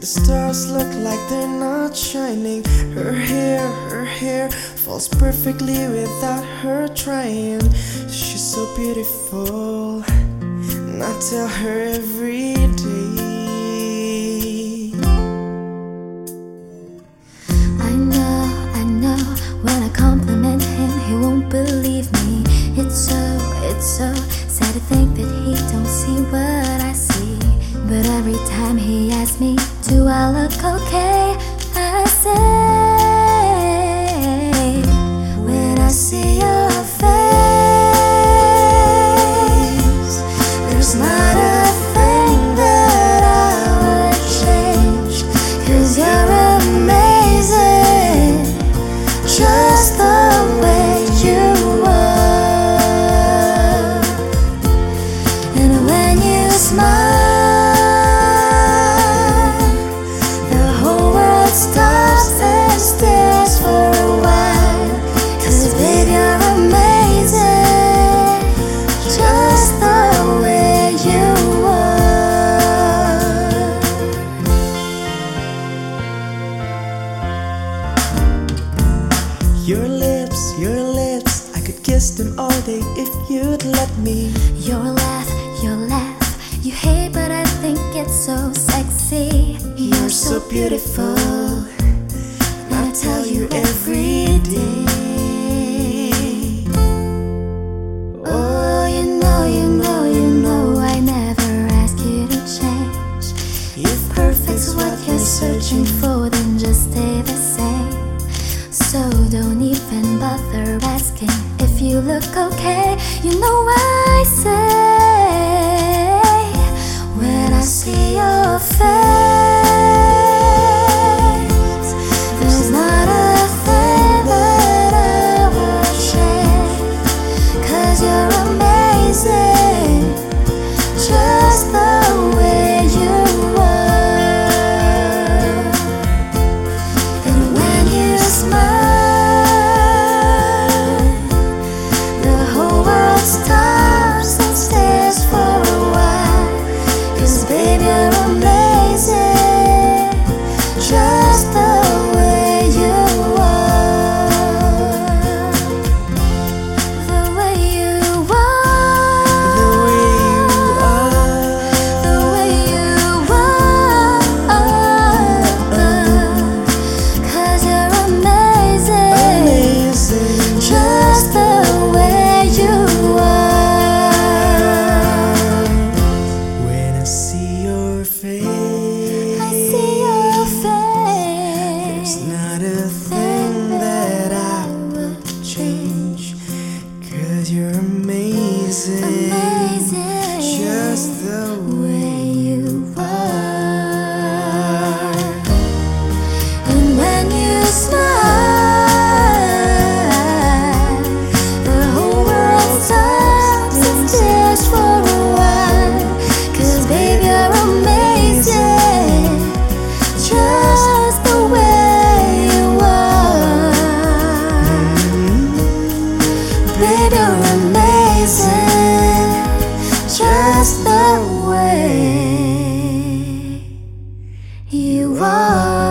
The stars look like they're not shining. Her hair, her hair falls perfectly without her trying. She's so beautiful, and I tell her every Every time he asks me, do I look okay? I say Your lips, your lips, I could kiss them all day if you'd let me. Your laugh, your laugh, you hate, but I think it's so sexy. You're, You're so beautiful. beautiful. So don't even bother asking if you look okay. You know I said. you are.